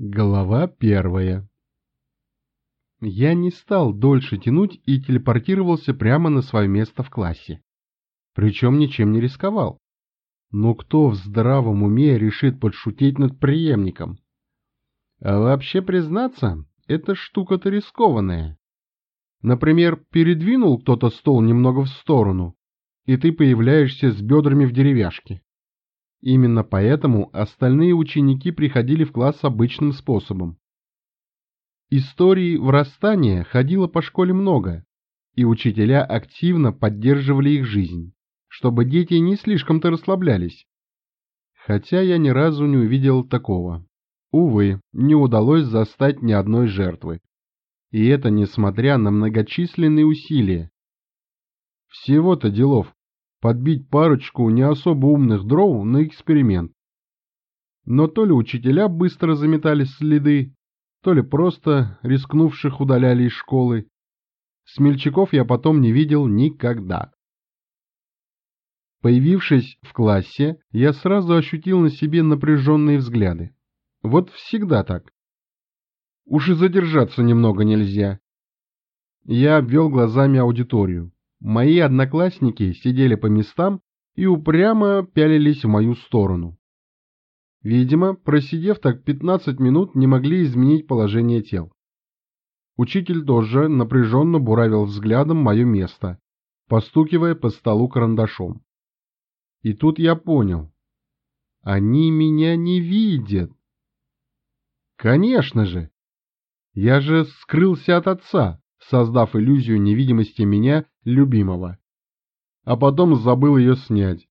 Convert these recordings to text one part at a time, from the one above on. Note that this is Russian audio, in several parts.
Глава первая Я не стал дольше тянуть и телепортировался прямо на свое место в классе. Причем ничем не рисковал. Но кто в здравом уме решит подшутить над преемником? А вообще признаться, эта штука-то рискованная. Например, передвинул кто-то стол немного в сторону, и ты появляешься с бедрами в деревяшке. Именно поэтому остальные ученики приходили в класс обычным способом. Истории врастания ходило по школе много, и учителя активно поддерживали их жизнь, чтобы дети не слишком-то расслаблялись. Хотя я ни разу не увидел такого. Увы, не удалось застать ни одной жертвы. И это несмотря на многочисленные усилия. Всего-то делов подбить парочку не особо умных дров на эксперимент. Но то ли учителя быстро заметали следы, то ли просто рискнувших удаляли из школы. Смельчаков я потом не видел никогда. Появившись в классе, я сразу ощутил на себе напряженные взгляды. Вот всегда так. Уж и задержаться немного нельзя. Я обвел глазами аудиторию. Мои одноклассники сидели по местам и упрямо пялились в мою сторону. Видимо, просидев так 15 минут, не могли изменить положение тел. Учитель тоже напряженно буравил взглядом мое место, постукивая по столу карандашом. И тут я понял. Они меня не видят. Конечно же. Я же скрылся от отца создав иллюзию невидимости меня, любимого. А потом забыл ее снять.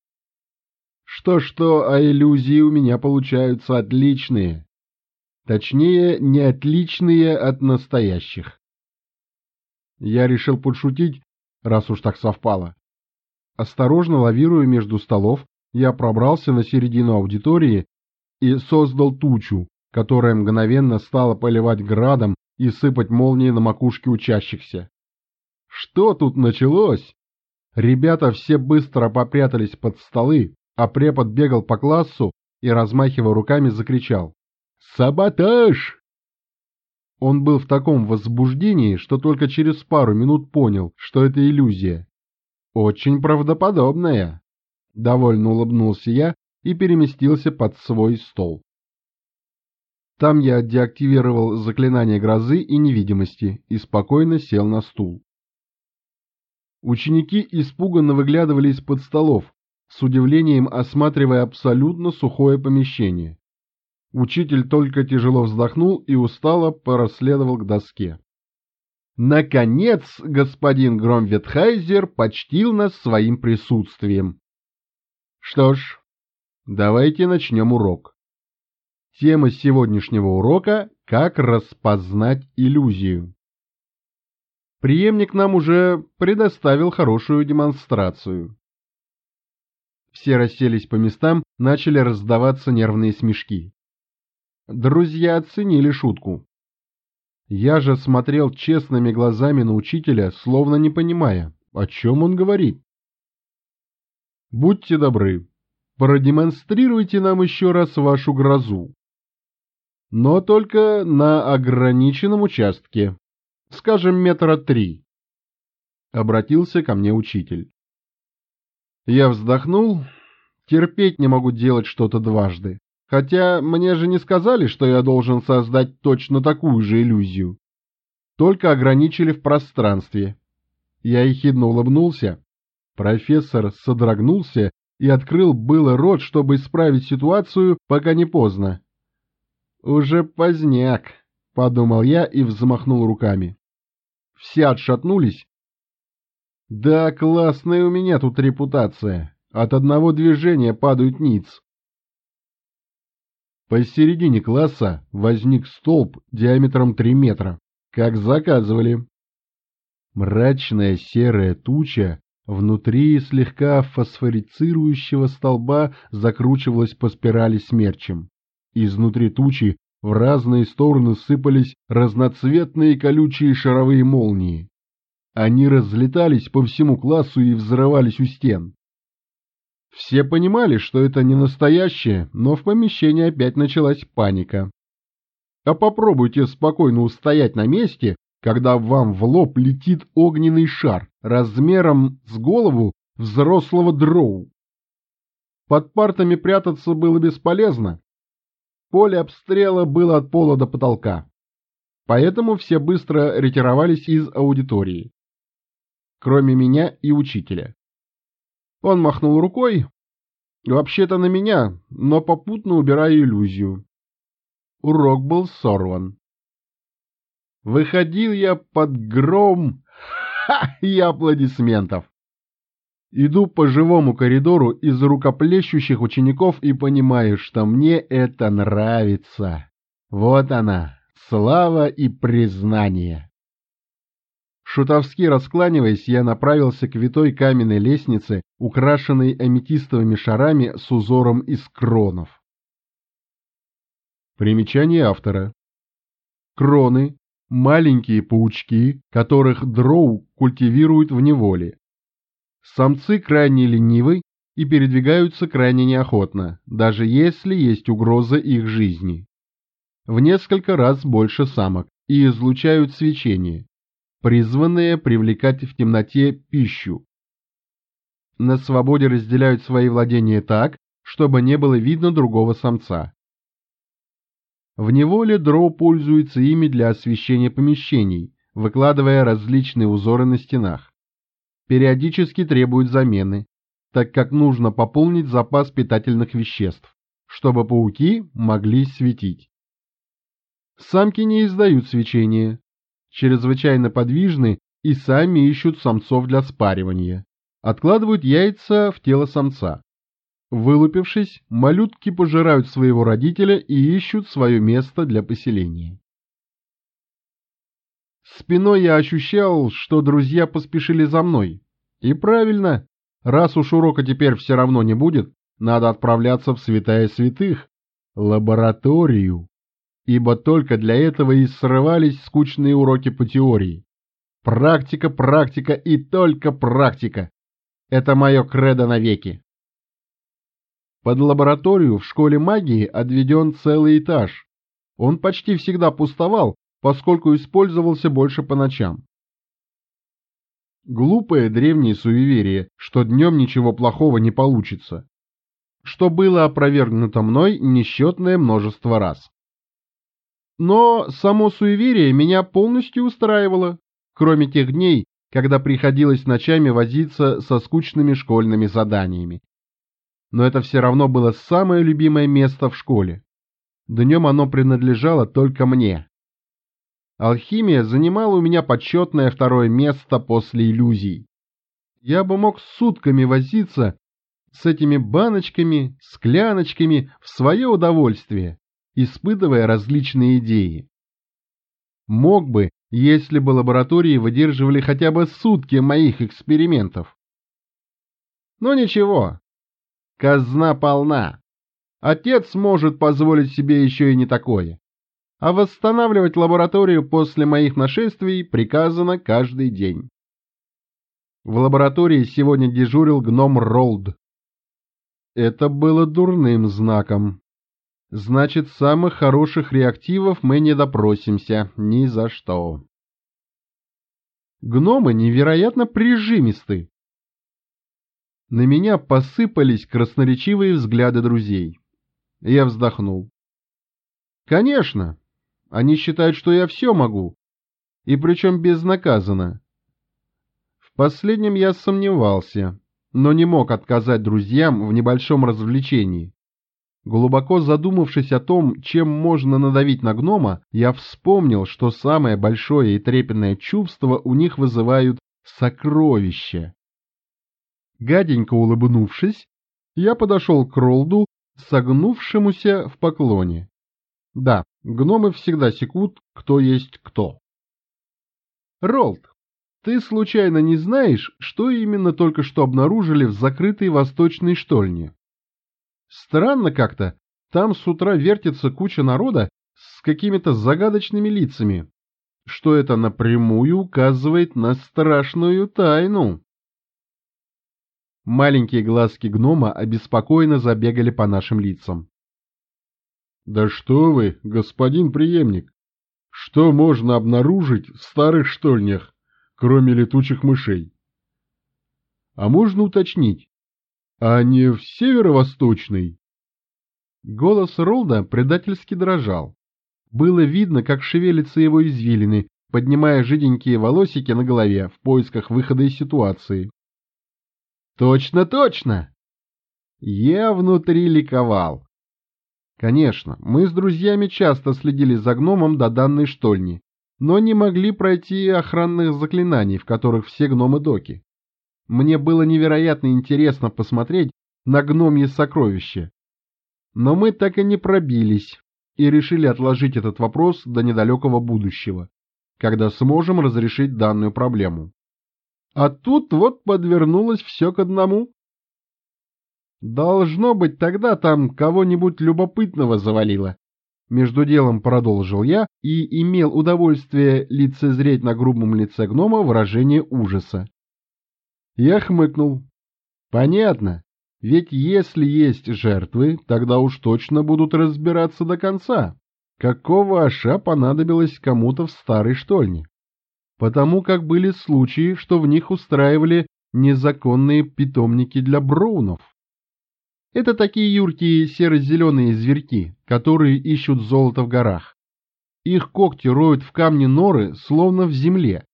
Что-что, а иллюзии у меня получаются отличные. Точнее, не отличные от настоящих. Я решил подшутить, раз уж так совпало. Осторожно лавируя между столов, я пробрался на середину аудитории и создал тучу, которая мгновенно стала поливать градом и сыпать молнии на макушке учащихся. Что тут началось? Ребята все быстро попрятались под столы, а препод бегал по классу и, размахивая руками, закричал «Саботаж!». Он был в таком возбуждении, что только через пару минут понял, что это иллюзия. Очень правдоподобная. Довольно улыбнулся я и переместился под свой стол. Там я деактивировал заклинание грозы и невидимости и спокойно сел на стул. Ученики испуганно выглядывали из-под столов, с удивлением осматривая абсолютно сухое помещение. Учитель только тяжело вздохнул и устало проследовал к доске. Наконец, господин Громветхайзер почтил нас своим присутствием. Что ж, давайте начнем урок. Тема сегодняшнего урока – как распознать иллюзию. Приемник нам уже предоставил хорошую демонстрацию. Все расселись по местам, начали раздаваться нервные смешки. Друзья оценили шутку. Я же смотрел честными глазами на учителя, словно не понимая, о чем он говорит. Будьте добры, продемонстрируйте нам еще раз вашу грозу но только на ограниченном участке, скажем, метра три. Обратился ко мне учитель. Я вздохнул, терпеть не могу делать что-то дважды, хотя мне же не сказали, что я должен создать точно такую же иллюзию, только ограничили в пространстве. Я ехидно улыбнулся, профессор содрогнулся и открыл было рот, чтобы исправить ситуацию, пока не поздно. «Уже поздняк», — подумал я и взмахнул руками. Все отшатнулись. «Да, классная у меня тут репутация. От одного движения падают ниц». Посередине класса возник столб диаметром 3 метра, как заказывали. Мрачная серая туча внутри слегка фосфорицирующего столба закручивалась по спирали смерчем. Изнутри тучи в разные стороны сыпались разноцветные колючие шаровые молнии. Они разлетались по всему классу и взрывались у стен. Все понимали, что это не настоящее, но в помещении опять началась паника. А попробуйте спокойно устоять на месте, когда вам в лоб летит огненный шар размером с голову взрослого дроу. Под партами прятаться было бесполезно. Поле обстрела было от пола до потолка. Поэтому все быстро ретировались из аудитории. Кроме меня и учителя. Он махнул рукой, вообще-то на меня, но попутно убирая иллюзию. Урок был сорван. Выходил я под гром и аплодисментов. Иду по живому коридору из рукоплещущих учеников и понимаю, что мне это нравится. Вот она, слава и признание. Шутовски раскланиваясь, я направился к витой каменной лестнице, украшенной аметистовыми шарами с узором из кронов. Примечание автора. Кроны – маленькие паучки, которых дроу культивируют в неволе. Самцы крайне ленивы и передвигаются крайне неохотно, даже если есть угроза их жизни. В несколько раз больше самок и излучают свечение, призванное привлекать в темноте пищу. На свободе разделяют свои владения так, чтобы не было видно другого самца. В неволе дроу пользуются ими для освещения помещений, выкладывая различные узоры на стенах периодически требуют замены, так как нужно пополнить запас питательных веществ, чтобы пауки могли светить. Самки не издают свечения, чрезвычайно подвижны и сами ищут самцов для спаривания, откладывают яйца в тело самца. Вылупившись, малютки пожирают своего родителя и ищут свое место для поселения. Спиной я ощущал, что друзья поспешили за мной. И правильно, раз уж урока теперь все равно не будет, надо отправляться в святая святых, лабораторию, ибо только для этого и срывались скучные уроки по теории. Практика, практика и только практика. Это мое кредо навеки. Под лабораторию в школе магии отведен целый этаж. Он почти всегда пустовал, поскольку использовался больше по ночам. Глупое древнее суеверие, что днем ничего плохого не получится. Что было опровергнуто мной несчетное множество раз. Но само суеверие меня полностью устраивало, кроме тех дней, когда приходилось ночами возиться со скучными школьными заданиями. Но это все равно было самое любимое место в школе. Днем оно принадлежало только мне. Алхимия занимала у меня почетное второе место после иллюзий. Я бы мог сутками возиться с этими баночками, скляночками в свое удовольствие, испытывая различные идеи. Мог бы, если бы лаборатории выдерживали хотя бы сутки моих экспериментов. Но ничего, казна полна. Отец может позволить себе еще и не такое а восстанавливать лабораторию после моих нашествий приказано каждый день. В лаборатории сегодня дежурил гном Ролд. Это было дурным знаком. Значит, самых хороших реактивов мы не допросимся ни за что. Гномы невероятно прижимисты. На меня посыпались красноречивые взгляды друзей. Я вздохнул. Конечно, они считают, что я все могу, и причем безнаказанно. В последнем я сомневался, но не мог отказать друзьям в небольшом развлечении. Глубоко задумавшись о том, чем можно надавить на гнома, я вспомнил, что самое большое и трепетное чувство у них вызывают сокровища. Гаденько улыбнувшись, я подошел к Ролду, согнувшемуся в поклоне. Да, Гномы всегда секут, кто есть кто. Ролд, ты случайно не знаешь, что именно только что обнаружили в закрытой восточной штольне? Странно как-то, там с утра вертится куча народа с какими-то загадочными лицами, что это напрямую указывает на страшную тайну. Маленькие глазки гнома обеспокоенно забегали по нашим лицам. Да что вы, господин преемник! Что можно обнаружить в старых штольнях, кроме летучих мышей? А можно уточнить, а не в северо-восточной? Голос Ролда предательски дрожал. Было видно, как шевелятся его извилины, поднимая жиденькие волосики на голове в поисках выхода из ситуации. «Точно, точно!» Я внутри ликовал. Конечно, мы с друзьями часто следили за гномом до данной штольни, но не могли пройти охранных заклинаний, в которых все гномы доки. Мне было невероятно интересно посмотреть на гномье сокровище. Но мы так и не пробились и решили отложить этот вопрос до недалекого будущего, когда сможем разрешить данную проблему. А тут вот подвернулось все к одному. Должно быть, тогда там кого-нибудь любопытного завалило. Между делом продолжил я и имел удовольствие лицезреть на грубом лице гнома выражение ужаса. Я хмыкнул. Понятно, ведь если есть жертвы, тогда уж точно будут разбираться до конца. Какого аша понадобилось кому-то в старой штольне? Потому как были случаи, что в них устраивали незаконные питомники для броунов. Это такие юркие серо-зеленые зверьки, которые ищут золото в горах. Их когти роют в камне норы, словно в земле,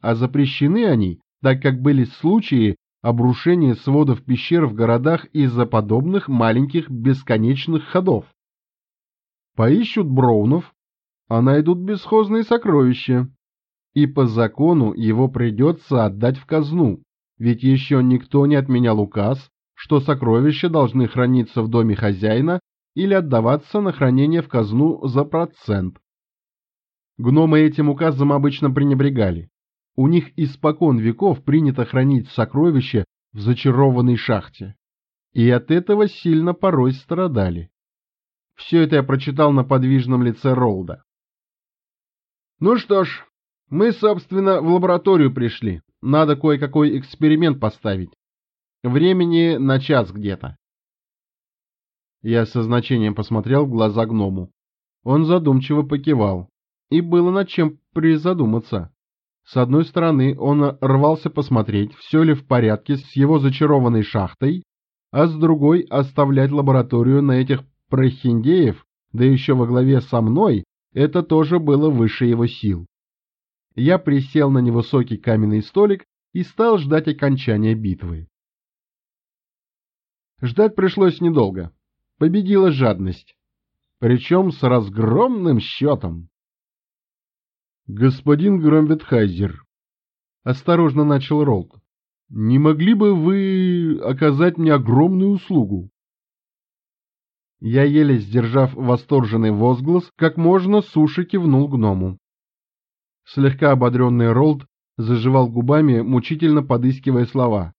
а запрещены они, так как были случаи обрушения сводов пещер в городах из-за подобных маленьких бесконечных ходов. Поищут броунов, а найдут бесхозные сокровища, и по закону его придется отдать в казну, ведь еще никто не отменял указ что сокровища должны храниться в доме хозяина или отдаваться на хранение в казну за процент. Гномы этим указом обычно пренебрегали. У них испокон веков принято хранить сокровища в зачарованной шахте. И от этого сильно порой страдали. Все это я прочитал на подвижном лице Ролда. Ну что ж, мы, собственно, в лабораторию пришли. Надо кое-какой эксперимент поставить. Времени на час где-то. Я со значением посмотрел в глаза гному. Он задумчиво покивал. И было над чем призадуматься. С одной стороны, он рвался посмотреть, все ли в порядке с его зачарованной шахтой, а с другой — оставлять лабораторию на этих прохиндеев, да еще во главе со мной, это тоже было выше его сил. Я присел на невысокий каменный столик и стал ждать окончания битвы. Ждать пришлось недолго. Победила жадность. Причем с разгромным счетом. «Господин Громветхайзер», — осторожно начал Ролд, — «не могли бы вы оказать мне огромную услугу?» Я, еле сдержав восторженный возглас, как можно суше кивнул гному. Слегка ободренный Ролд заживал губами, мучительно подыскивая слова.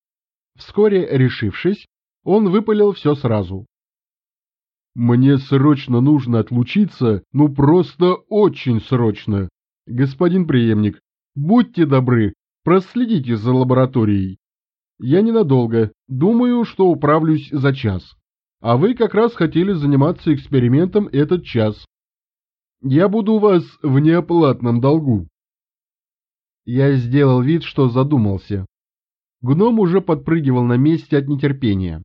Вскоре, решившись, он выпалил все сразу. «Мне срочно нужно отлучиться, ну просто очень срочно. Господин преемник, будьте добры, проследите за лабораторией. Я ненадолго, думаю, что управлюсь за час. А вы как раз хотели заниматься экспериментом этот час. Я буду у вас в неоплатном долгу». Я сделал вид, что задумался. Гном уже подпрыгивал на месте от нетерпения.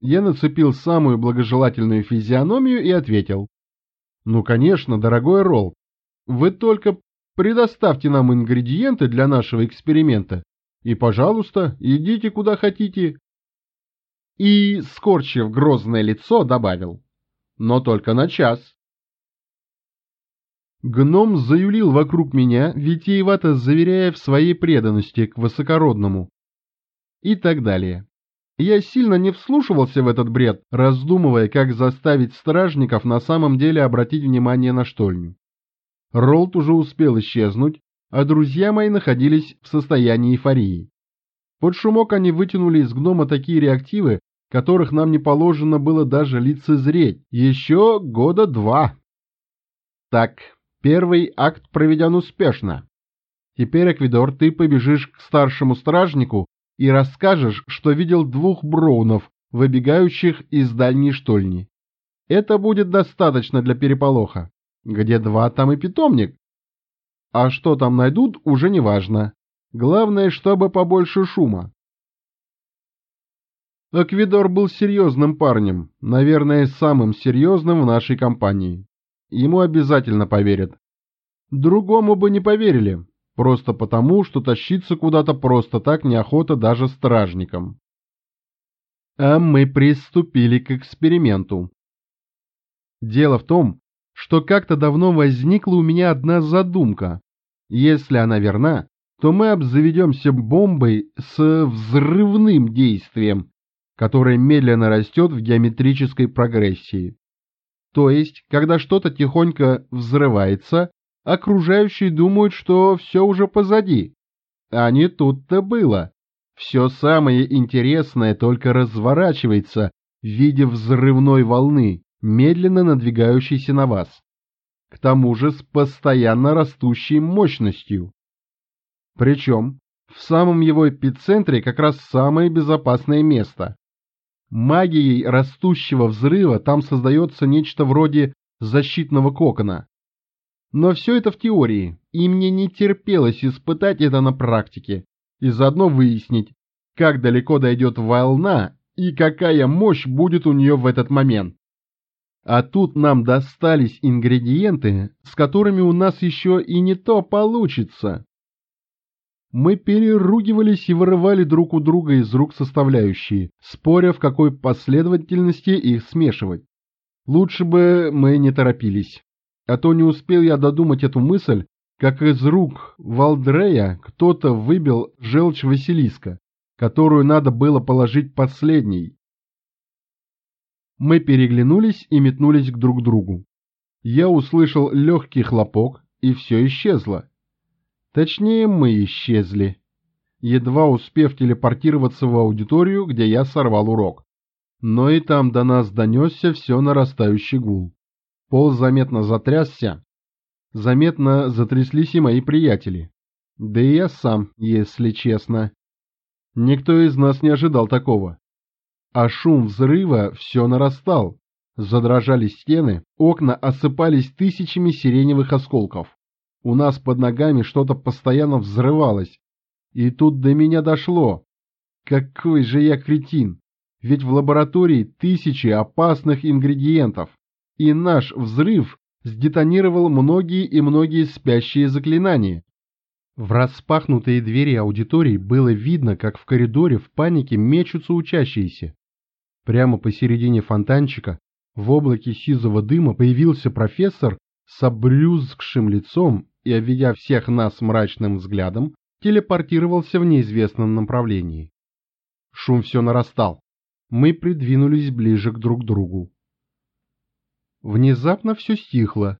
Я нацепил самую благожелательную физиономию и ответил. «Ну, конечно, дорогой Ролл, вы только предоставьте нам ингредиенты для нашего эксперимента, и, пожалуйста, идите куда хотите». И, скорчив грозное лицо, добавил. «Но только на час». Гном заюлил вокруг меня, витиевато заверяя в своей преданности к высокородному. И так далее. Я сильно не вслушивался в этот бред, раздумывая, как заставить стражников на самом деле обратить внимание на штольню. Ролт уже успел исчезнуть, а друзья мои находились в состоянии эйфории. Под шумок они вытянули из гнома такие реактивы, которых нам не положено было даже лицезреть, еще года два. Так, первый акт проведен успешно. Теперь, Аквидор, ты побежишь к старшему стражнику и расскажешь, что видел двух броунов, выбегающих из дальней штольни. Это будет достаточно для переполоха. Где два, там и питомник. А что там найдут, уже не важно. Главное, чтобы побольше шума. Аквидор был серьезным парнем, наверное, самым серьезным в нашей компании. Ему обязательно поверят. Другому бы не поверили, просто потому, что тащиться куда-то просто так неохота даже стражникам. А мы приступили к эксперименту. Дело в том, что как-то давно возникла у меня одна задумка. Если она верна, то мы обзаведемся бомбой с взрывным действием, которое медленно растет в геометрической прогрессии. То есть, когда что-то тихонько взрывается, окружающие думают, что все уже позади. А не тут-то было. Все самое интересное только разворачивается в виде взрывной волны, медленно надвигающейся на вас. К тому же с постоянно растущей мощностью. Причем в самом его эпицентре как раз самое безопасное место. Магией растущего взрыва там создается нечто вроде защитного кокона. Но все это в теории, и мне не терпелось испытать это на практике, и заодно выяснить, как далеко дойдет волна и какая мощь будет у нее в этот момент. А тут нам достались ингредиенты, с которыми у нас еще и не то получится. Мы переругивались и вырывали друг у друга из рук составляющие, споря, в какой последовательности их смешивать. Лучше бы мы не торопились. А то не успел я додумать эту мысль, как из рук Валдрея кто-то выбил желчь Василиска, которую надо было положить последней. Мы переглянулись и метнулись к друг другу. Я услышал легкий хлопок, и все исчезло. Точнее, мы исчезли, едва успев телепортироваться в аудиторию, где я сорвал урок. Но и там до нас донесся все нарастающий гул. Пол заметно затрясся, заметно затряслись и мои приятели. Да и я сам, если честно. Никто из нас не ожидал такого. А шум взрыва все нарастал. Задрожали стены, окна осыпались тысячами сиреневых осколков. У нас под ногами что-то постоянно взрывалось. И тут до меня дошло. Какой же я кретин! Ведь в лаборатории тысячи опасных ингредиентов. И наш взрыв сдетонировал многие и многие спящие заклинания. В распахнутые двери аудитории было видно, как в коридоре в панике мечутся учащиеся. Прямо посередине фонтанчика в облаке сизого дыма появился профессор с обрюзгшим лицом и, обведя всех нас мрачным взглядом, телепортировался в неизвестном направлении. Шум все нарастал. Мы придвинулись ближе к друг другу. Внезапно все стихло.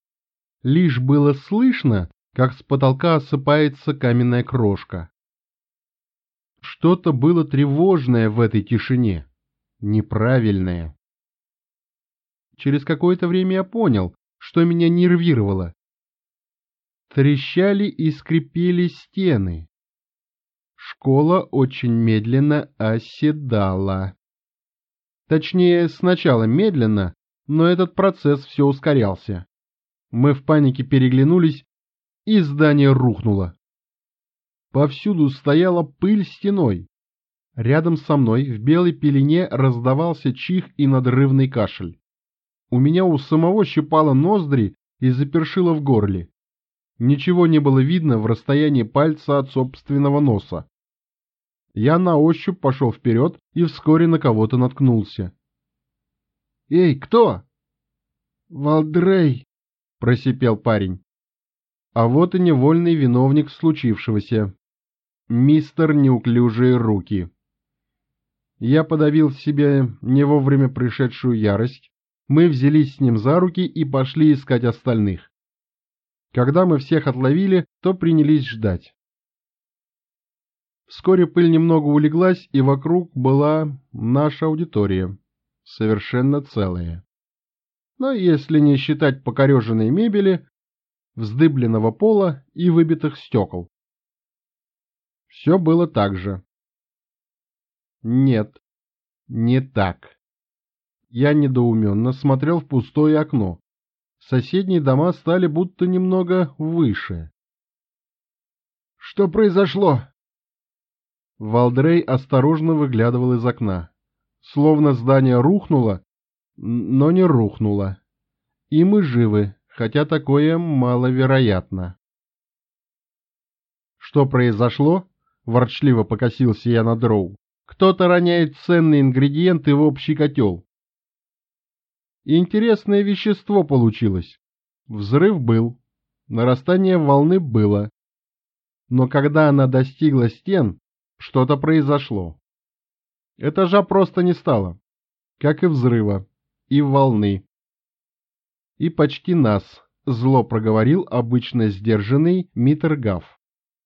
Лишь было слышно, как с потолка осыпается каменная крошка. Что-то было тревожное в этой тишине, неправильное. Через какое-то время я понял, что меня нервировало. Трещали и скрипели стены. Школа очень медленно оседала. Точнее, сначала медленно, но этот процесс все ускорялся. Мы в панике переглянулись, и здание рухнуло. Повсюду стояла пыль стеной. Рядом со мной в белой пелене раздавался чих и надрывный кашель. У меня у самого щипало ноздри и запершило в горле. Ничего не было видно в расстоянии пальца от собственного носа. Я на ощупь пошел вперед и вскоре на кого-то наткнулся. «Эй, кто?» «Валдрей», — просипел парень. А вот и невольный виновник случившегося. Мистер Неуклюжие Руки. Я подавил в себе не вовремя пришедшую ярость. Мы взялись с ним за руки и пошли искать остальных. Когда мы всех отловили, то принялись ждать. Вскоре пыль немного улеглась, и вокруг была наша аудитория, совершенно целая. Но если не считать покореженной мебели, вздыбленного пола и выбитых стекол. Все было так же. Нет, не так. Я недоуменно смотрел в пустое окно. Соседние дома стали будто немного выше. «Что произошло?» Валдрей осторожно выглядывал из окна. Словно здание рухнуло, но не рухнуло. И мы живы, хотя такое маловероятно. Что произошло? Ворчливо покосился я на дроу. Кто-то роняет ценные ингредиенты в общий котел. Интересное вещество получилось. Взрыв был, нарастание волны было. Но когда она достигла стен, что-то произошло. Этажа просто не стало, как и взрыва, и волны. И почти нас, зло проговорил обычно сдержанный Митергав,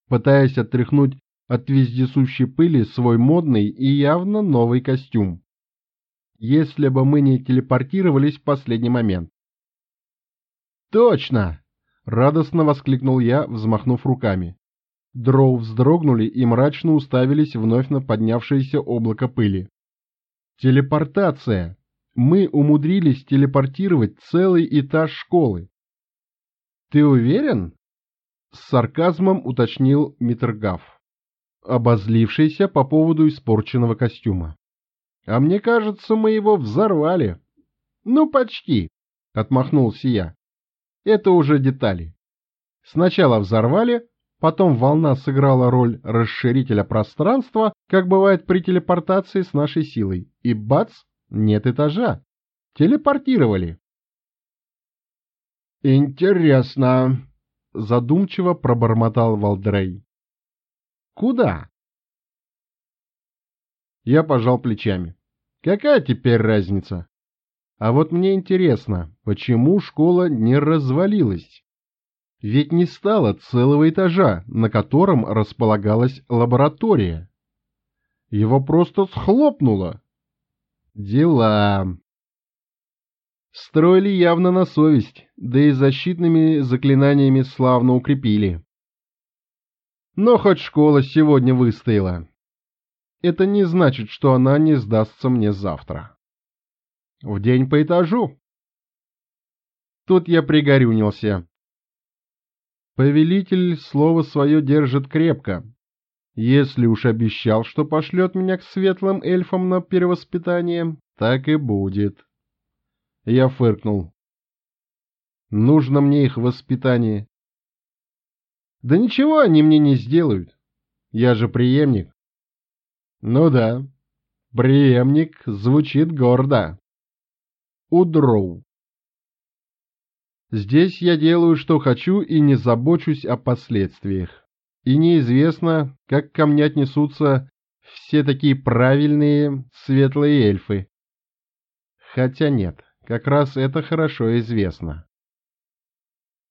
пытаясь отряхнуть от вездесущей пыли свой модный и явно новый костюм. Если бы мы не телепортировались в последний момент. «Точно!» — радостно воскликнул я, взмахнув руками. Дроу вздрогнули и мрачно уставились вновь на поднявшееся облако пыли. «Телепортация! Мы умудрились телепортировать целый этаж школы!» «Ты уверен?» — с сарказмом уточнил Митергав, обозлившийся по поводу испорченного костюма. «А мне кажется, мы его взорвали». «Ну, почти», — отмахнулся я. «Это уже детали. Сначала взорвали, Потом волна сыграла роль расширителя пространства, как бывает при телепортации с нашей силой. И бац, нет этажа. Телепортировали. «Интересно», — задумчиво пробормотал Валдрей. «Куда?» Я пожал плечами. «Какая теперь разница?» А вот мне интересно, почему школа не развалилась? Ведь не стало целого этажа, на котором располагалась лаборатория. Его просто схлопнуло. Дела. Строили явно на совесть, да и защитными заклинаниями славно укрепили. Но хоть школа сегодня выстояла. Это не значит, что она не сдастся мне завтра. В день по этажу. Тут я пригорюнился. Повелитель слово свое держит крепко. Если уж обещал, что пошлет меня к светлым эльфам на перевоспитание, так и будет. Я фыркнул. Нужно мне их воспитание. Да ничего они мне не сделают. Я же преемник. Ну да, преемник звучит гордо. Удроу. Здесь я делаю, что хочу, и не забочусь о последствиях. И неизвестно, как ко мне отнесутся все такие правильные светлые эльфы. Хотя нет, как раз это хорошо известно.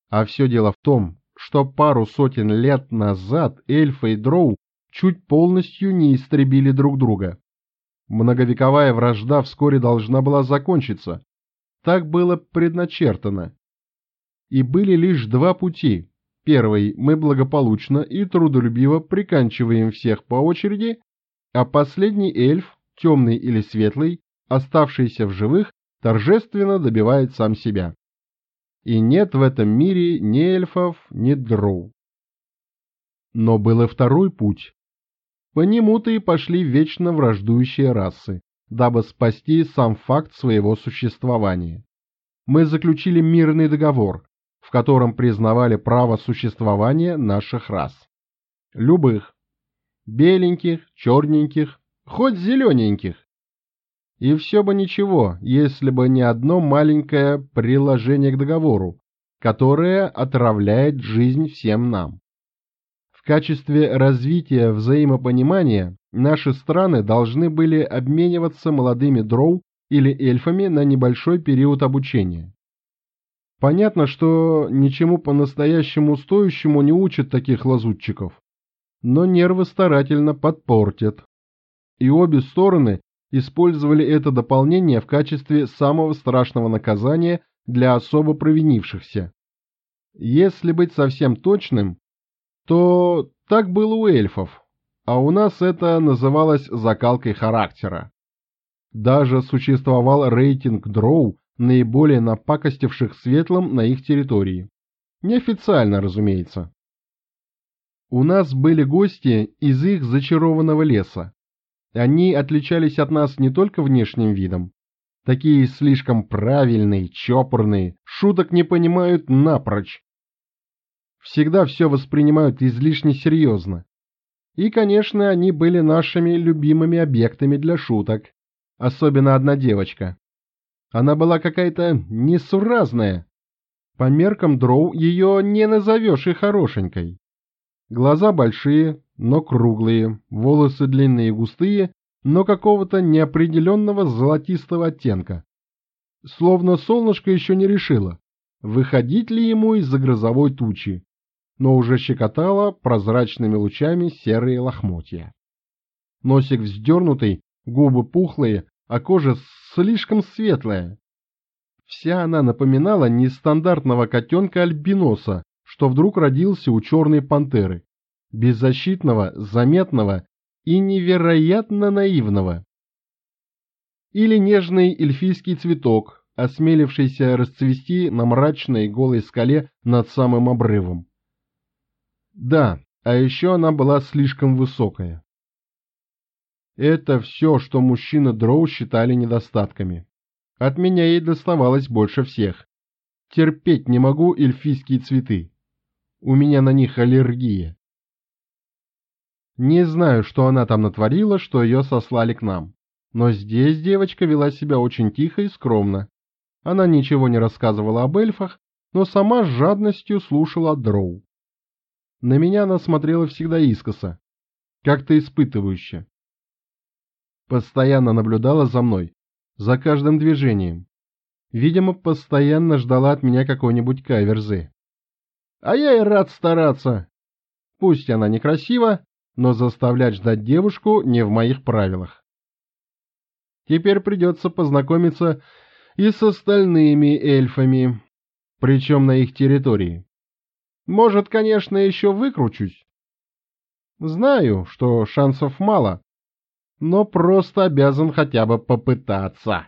А все дело в том, что пару сотен лет назад эльфы и дроу чуть полностью не истребили друг друга. Многовековая вражда вскоре должна была закончиться. Так было предначертано и были лишь два пути. Первый – мы благополучно и трудолюбиво приканчиваем всех по очереди, а последний эльф, темный или светлый, оставшийся в живых, торжественно добивает сам себя. И нет в этом мире ни эльфов, ни дроу. Но был и второй путь. По нему-то и пошли вечно враждующие расы, дабы спасти сам факт своего существования. Мы заключили мирный договор, котором признавали право существования наших рас. Любых. Беленьких, черненьких, хоть зелененьких. И все бы ничего, если бы не одно маленькое приложение к договору, которое отравляет жизнь всем нам. В качестве развития взаимопонимания наши страны должны были обмениваться молодыми дроу или эльфами на небольшой период обучения. Понятно, что ничему по-настоящему стоящему не учат таких лазутчиков, но нервы старательно подпортят. И обе стороны использовали это дополнение в качестве самого страшного наказания для особо провинившихся. Если быть совсем точным, то так было у эльфов, а у нас это называлось закалкой характера. Даже существовал рейтинг дроу, наиболее напакостивших светлым на их территории. Неофициально, разумеется. У нас были гости из их зачарованного леса. Они отличались от нас не только внешним видом. Такие слишком правильные, чопорные, шуток не понимают напрочь. Всегда все воспринимают излишне серьезно. И, конечно, они были нашими любимыми объектами для шуток. Особенно одна девочка. Она была какая-то несуразная. По меркам дроу ее не назовешь и хорошенькой. Глаза большие, но круглые, волосы длинные и густые, но какого-то неопределенного золотистого оттенка. Словно солнышко еще не решило, выходить ли ему из-за грозовой тучи, но уже щекотало прозрачными лучами серые лохмотья. Носик вздернутый, губы пухлые, а кожа слишком светлая. Вся она напоминала нестандартного котенка-альбиноса, что вдруг родился у черной пантеры, беззащитного, заметного и невероятно наивного. Или нежный эльфийский цветок, осмелившийся расцвести на мрачной голой скале над самым обрывом. Да, а еще она была слишком высокая. Это все, что мужчины Дроу считали недостатками. От меня ей доставалось больше всех. Терпеть не могу эльфийские цветы. У меня на них аллергия. Не знаю, что она там натворила, что ее сослали к нам. Но здесь девочка вела себя очень тихо и скромно. Она ничего не рассказывала об эльфах, но сама с жадностью слушала дроу. На меня она смотрела всегда искоса, как-то испытывающе. Постоянно наблюдала за мной, за каждым движением. Видимо, постоянно ждала от меня какой-нибудь каверзы. А я и рад стараться. Пусть она некрасива, но заставлять ждать девушку не в моих правилах. Теперь придется познакомиться и с остальными эльфами, причем на их территории. Может, конечно, еще выкручусь. Знаю, что шансов мало, но просто обязан хотя бы попытаться.